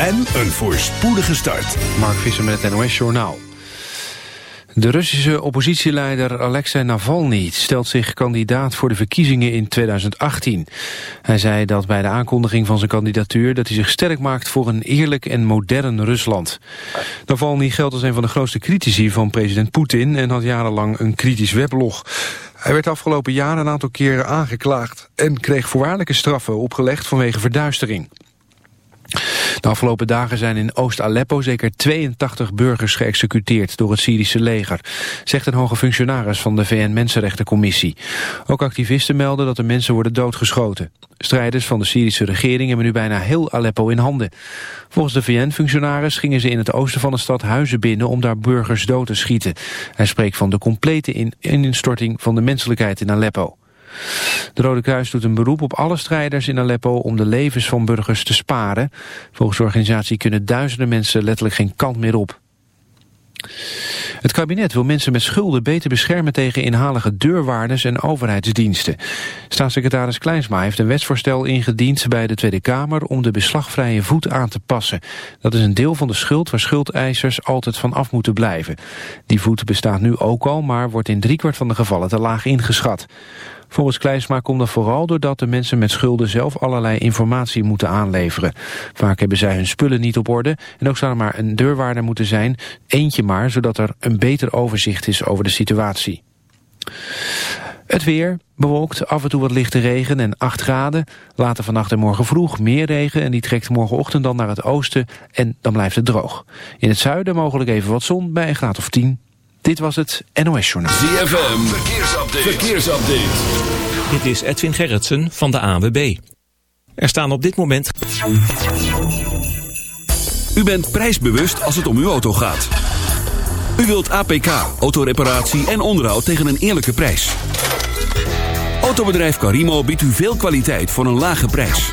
en een voorspoedige start. Mark Visser met het NOS Journaal. De Russische oppositieleider Alexei Navalny stelt zich kandidaat voor de verkiezingen in 2018. Hij zei dat bij de aankondiging van zijn kandidatuur dat hij zich sterk maakt voor een eerlijk en modern Rusland. Navalny geldt als een van de grootste critici van president Poetin en had jarenlang een kritisch weblog. Hij werd afgelopen jaren een aantal keren aangeklaagd en kreeg voorwaardelijke straffen opgelegd vanwege verduistering. De afgelopen dagen zijn in Oost-Aleppo zeker 82 burgers geëxecuteerd door het Syrische leger, zegt een hoge functionaris van de VN-Mensenrechtencommissie. Ook activisten melden dat de mensen worden doodgeschoten. Strijders van de Syrische regering hebben nu bijna heel Aleppo in handen. Volgens de VN-functionaris gingen ze in het oosten van de stad huizen binnen om daar burgers dood te schieten. Hij spreekt van de complete ineenstorting van de menselijkheid in Aleppo. De Rode Kruis doet een beroep op alle strijders in Aleppo om de levens van burgers te sparen. Volgens de organisatie kunnen duizenden mensen letterlijk geen kant meer op. Het kabinet wil mensen met schulden beter beschermen tegen inhalige deurwaarders en overheidsdiensten. Staatssecretaris Kleinsma heeft een wetsvoorstel ingediend bij de Tweede Kamer om de beslagvrije voet aan te passen. Dat is een deel van de schuld waar schuldeisers altijd van af moeten blijven. Die voet bestaat nu ook al, maar wordt in driekwart van de gevallen te laag ingeschat. Volgens Kleinsma komt dat vooral doordat de mensen met schulden zelf allerlei informatie moeten aanleveren. Vaak hebben zij hun spullen niet op orde en ook zou er maar een deurwaarder moeten zijn, eentje maar, zodat er een beter overzicht is over de situatie. Het weer, bewolkt, af en toe wat lichte regen en 8 graden. Later vannacht en morgen vroeg meer regen en die trekt morgenochtend dan naar het oosten en dan blijft het droog. In het zuiden mogelijk even wat zon bij een graad of 10. Dit was het NOS Journaal. ZFM, verkeersupdate. verkeersupdate. Dit is Edwin Gerritsen van de AWB. Er staan op dit moment... U bent prijsbewust als het om uw auto gaat. U wilt APK, autoreparatie en onderhoud tegen een eerlijke prijs. Autobedrijf Carimo biedt u veel kwaliteit voor een lage prijs.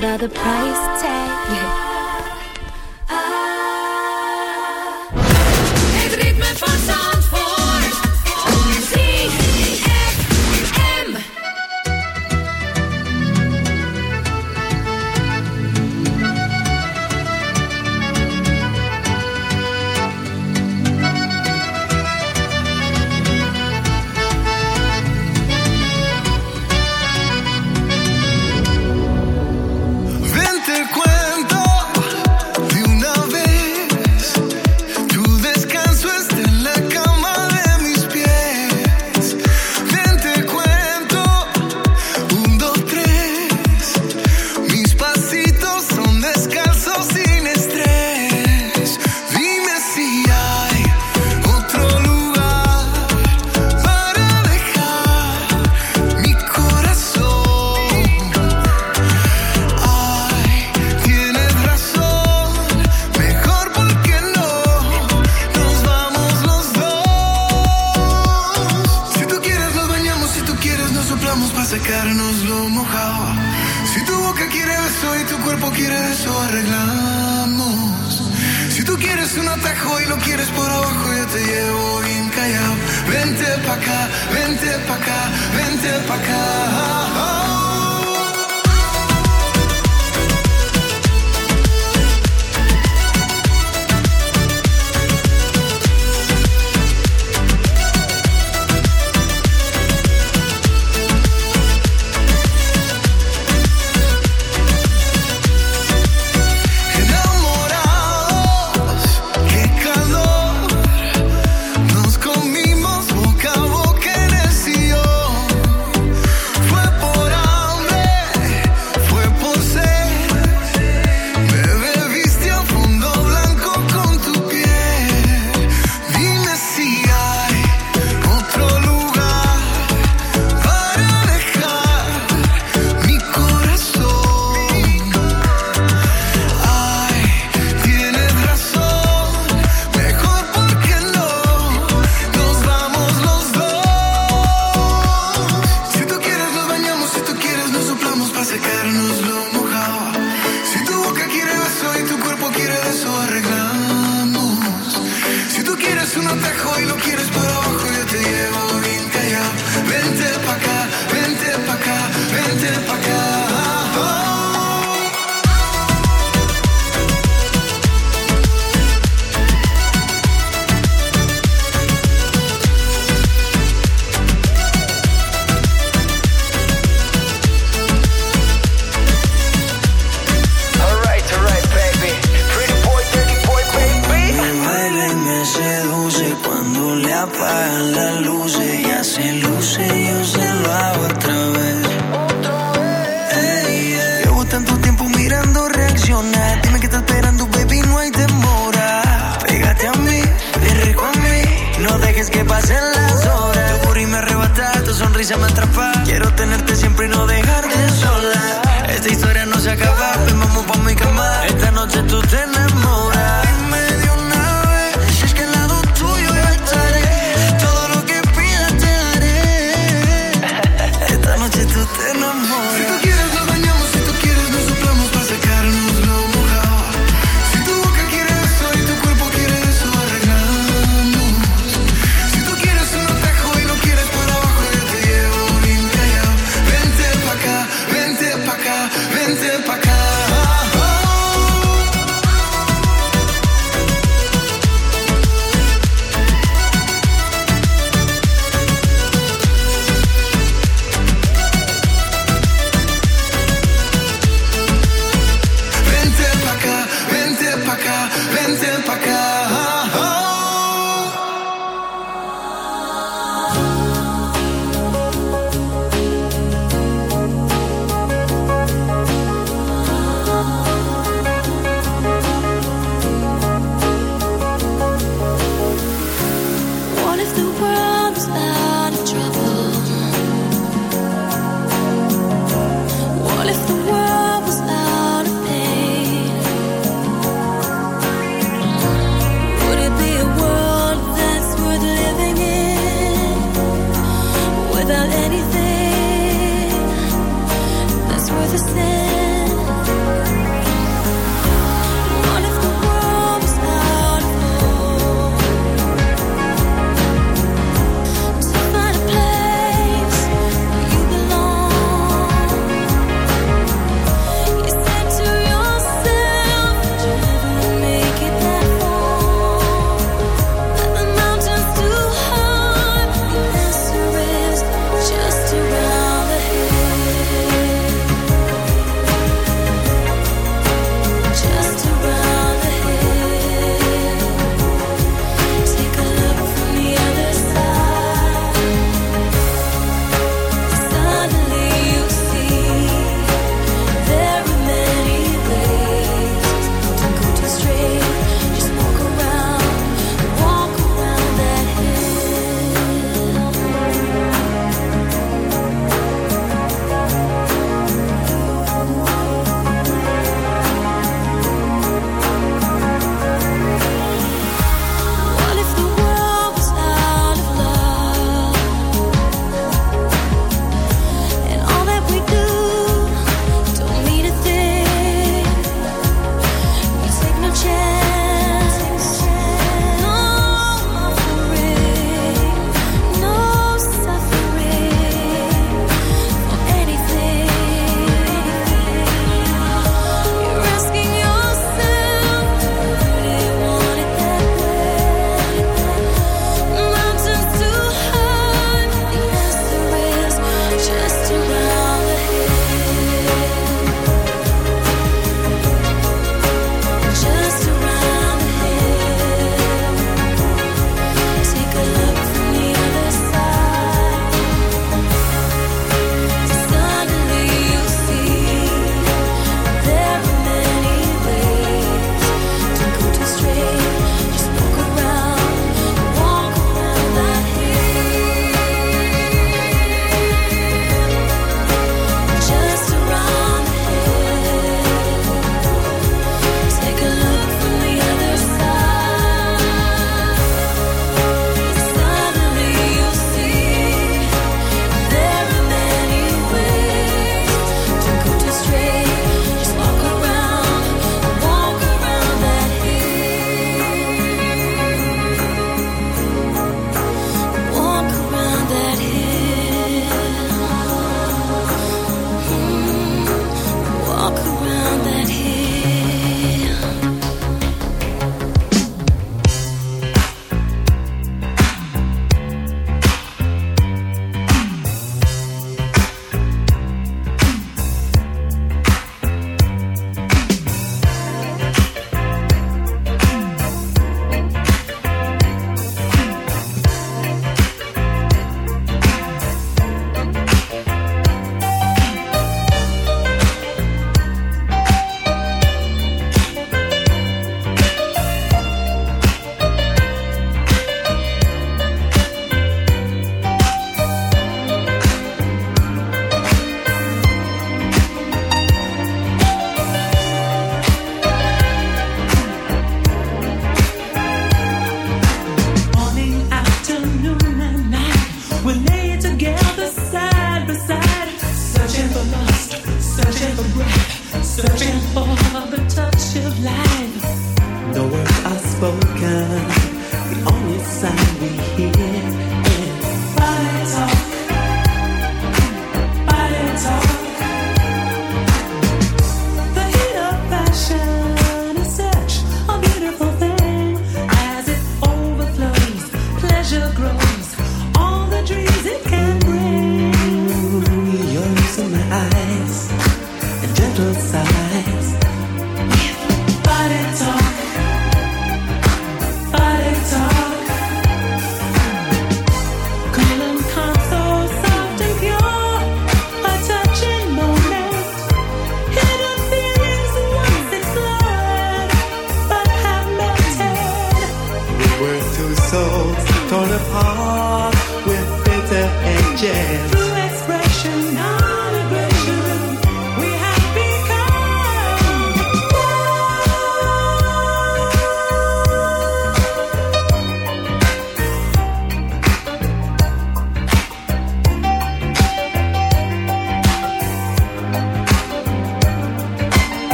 about the price.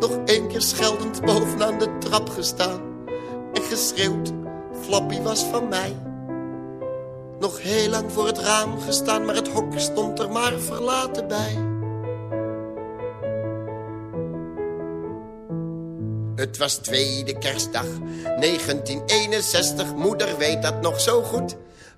Nog één keer scheldend bovenaan de trap gestaan. En geschreeuwd, Flappy was van mij. Nog heel lang voor het raam gestaan, maar het hok stond er maar verlaten bij. Het was tweede kerstdag, 1961, moeder weet dat nog zo goed.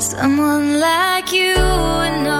Someone like you and all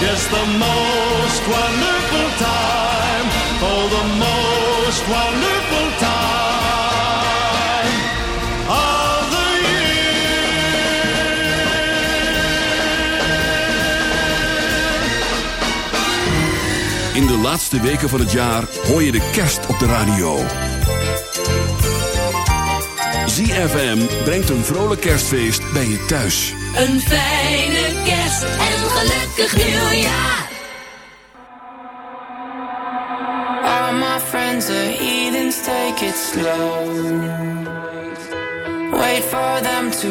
Yes, the most wonderful time. Oh, the most wonderful time of the In de laatste weken van het jaar hoor je de kerst op de radio. ZFM brengt een vrolijk kerstfeest bij je thuis. Een fijne kerst en gelukkig nieuwjaar. All my friends are heathens, take it slow. Wait for them to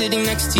sitting next to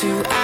To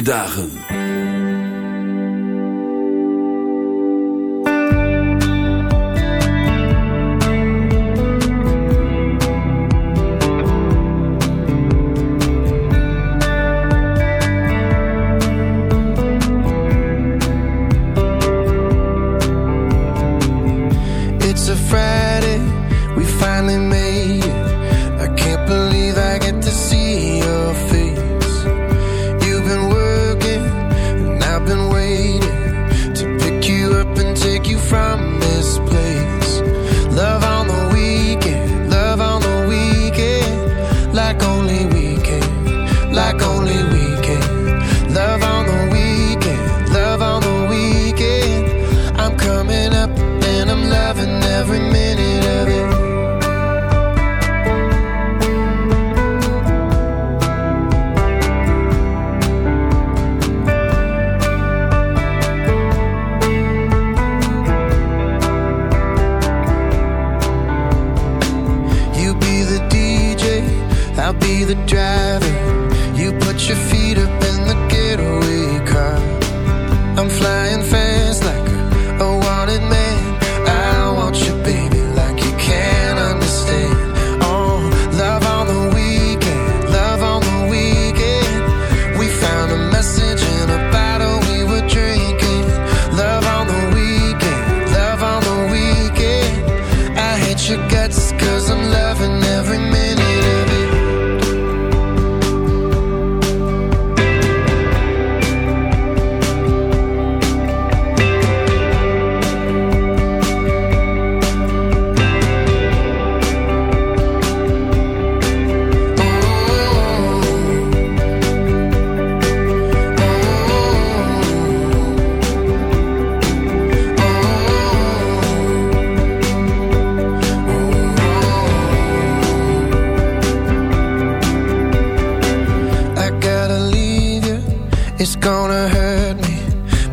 fijne dagen.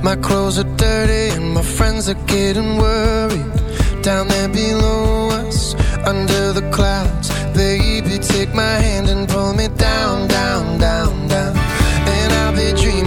My clothes are dirty and my friends are getting worried. Down there below us, under the clouds Baby, take my hand and pull me down, down, down, down. And I'll be dreaming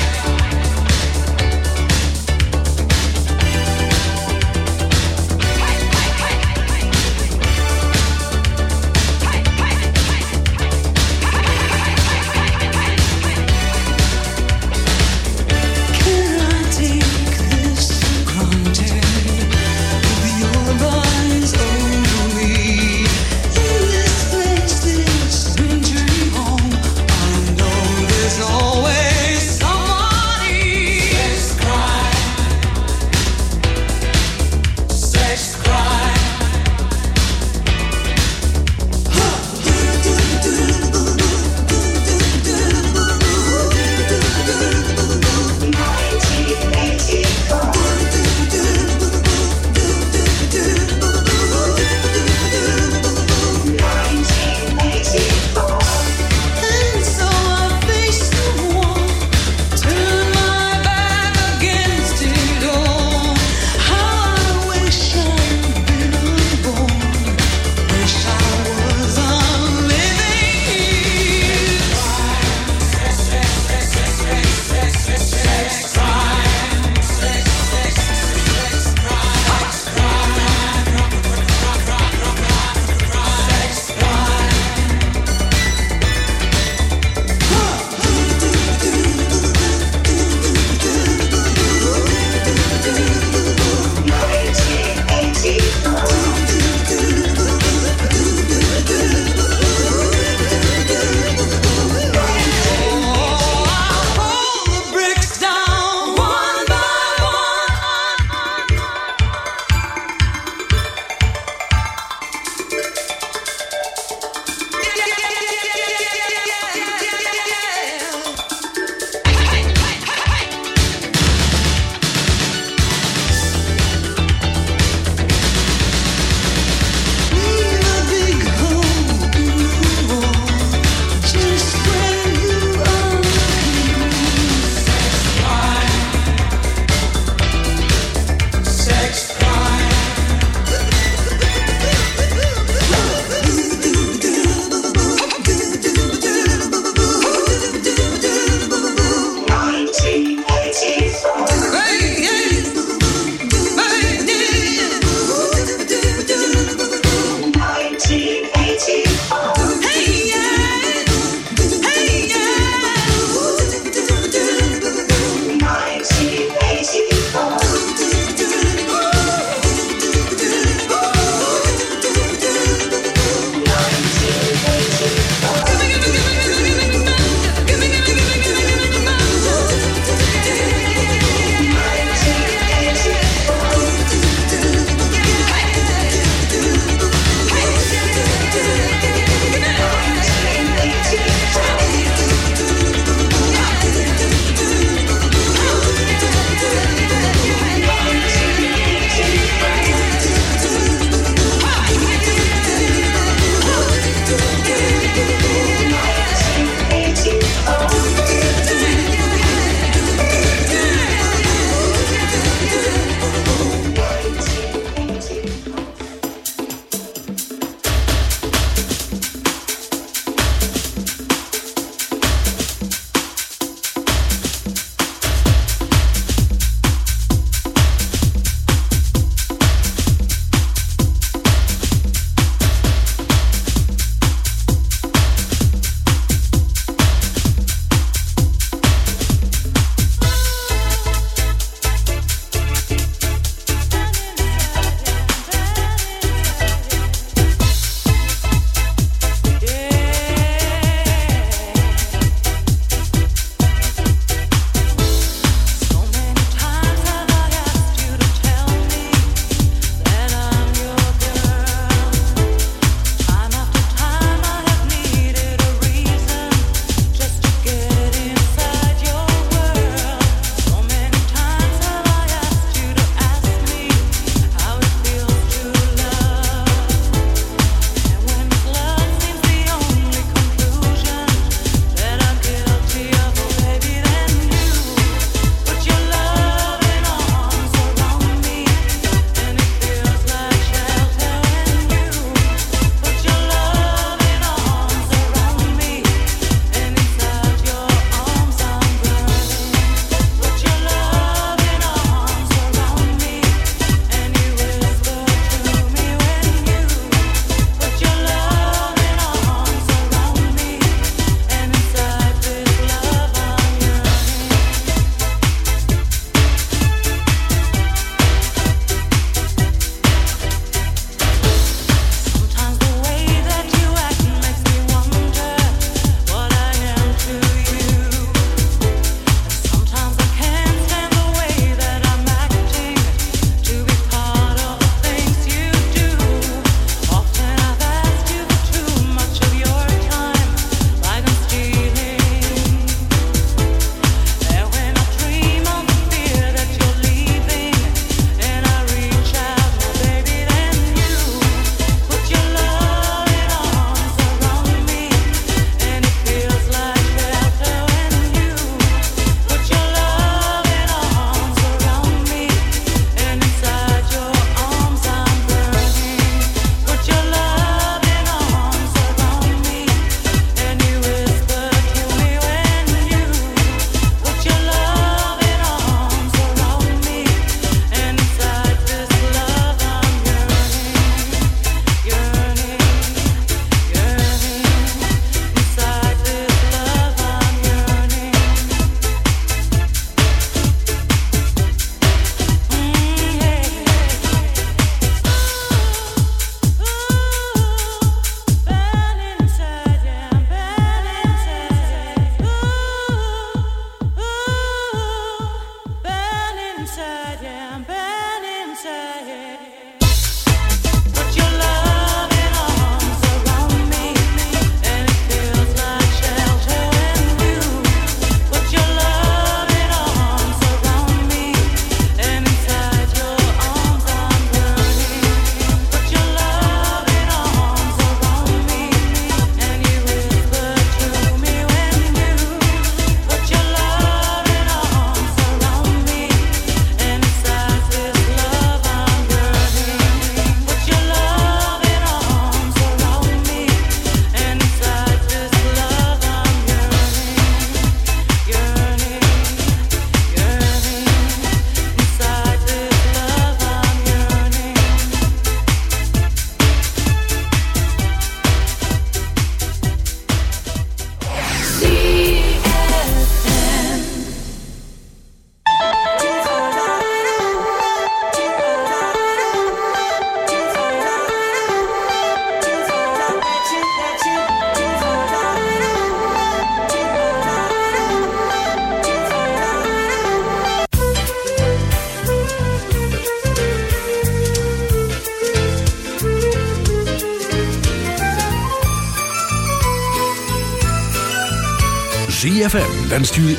Wenst jullie